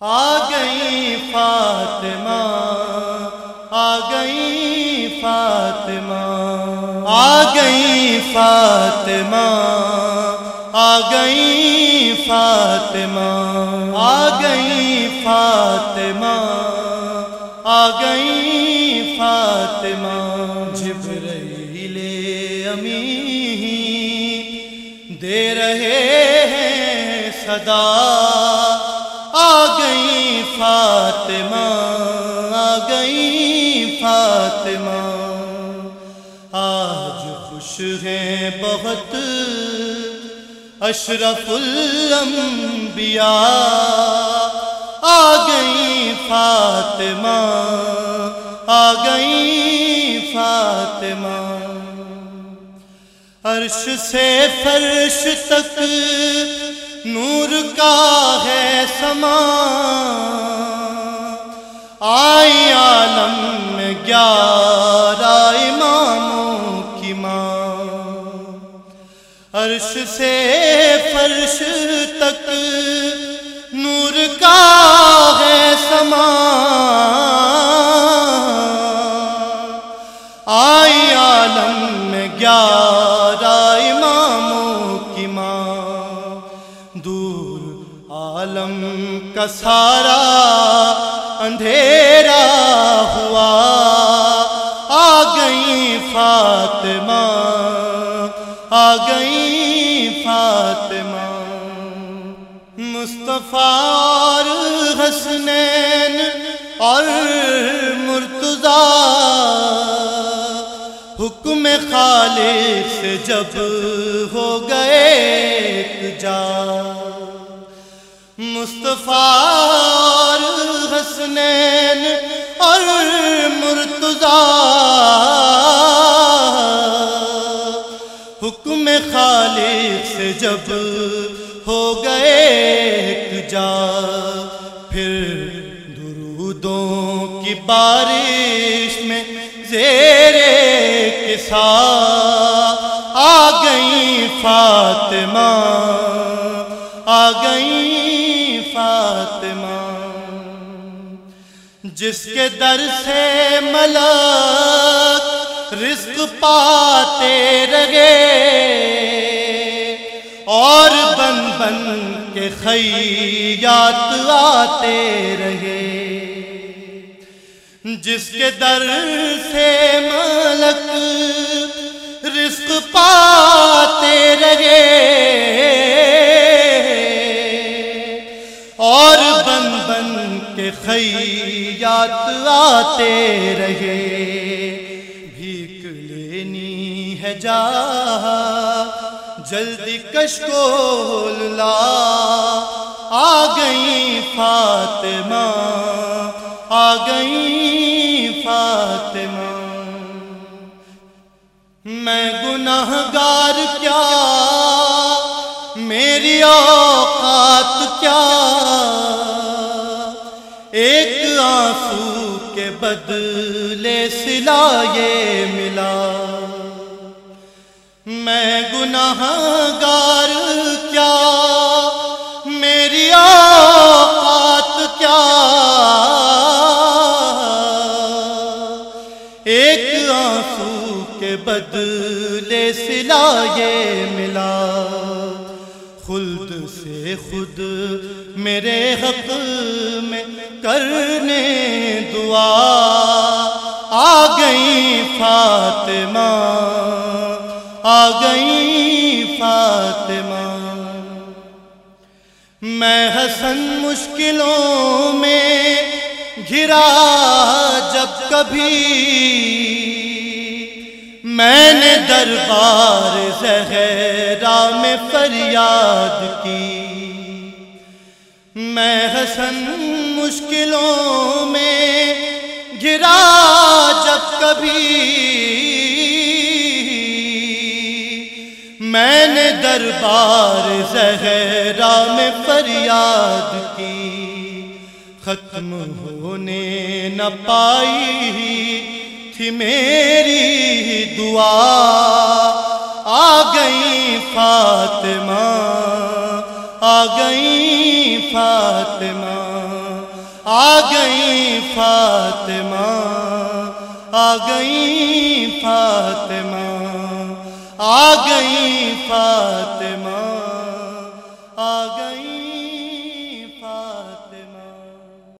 آ گئی فاطمہ، آ گئی فاطمہ، آ گئی فاطمہ، آ گئی فاطمہ، آ گئی فاطمہ، آ گئی فاطمہ۔ جبرائیل امی دے رہے ہیں صدا۔ ہیں اشرف الانبیاء آ گئی فاطمہ، آ گئی فاطمہ۔ عرش سے فرش تک نور کا ہے سما عرش سے فرش تک نور کا ہے سما آئی عالم میں گیارہ اماموں کی ماں دور عالم کا سارا اندھیرا ہوا آ گئی فاطمہ آ گئی فاطمہ۔ مصطفیٰ حسنین اور مرتضی۔ حکم خالق سے جب ہو گئے ایک جا۔ مصطفیٰ حسنین اور مرتضی۔ حکم خالق سے جب ہو گئے ایک جا، پھر درودوں کی بارش میں زیر کسا آ گئی فاطمہ، آ گئی فاطمہ۔ جس کے در سے ملک رزق پاتے رہے اور بن بن کے خیات آتے رہے۔ جس کے در سے ملک رزق پاتے رہے۔ اور بن بن کے خیات آتے رہے۔ بھیک لینی ہے جا جلدی کش کو لا آ گئی فاطمہ، آ گئی فاطمہ۔ میں گناہ گار کیا؟ میری اوقات کیا؟ ایک آنسو کے بدلے سلا یہ ملا۔ میں گناہ گار کیا؟ میری اوقات کیا؟ ایک آنسو کے بدلے سلا یہ ملا۔ خلد سے خود میرے حق میں کرنے دعا۔ آ گئی فاطمہ۔ آ گئی فاطمہ۔ میں حسن مشکلوں میں گھرا جب کبھی۔ میں نے دربار زہرا میں فریاد کی۔ میں حسن مشکلوں میں گرا جب کبھی۔ میں نے دربار زہرا میں فریاد کی۔ ختم ہونے نہ پائی تھی میری دعا۔ آ گئی فاطمہ، آ گئی فاطمہ، آ گئی فاطمہ، آ گئی فاطمہ۔ آ گئی فاطمہ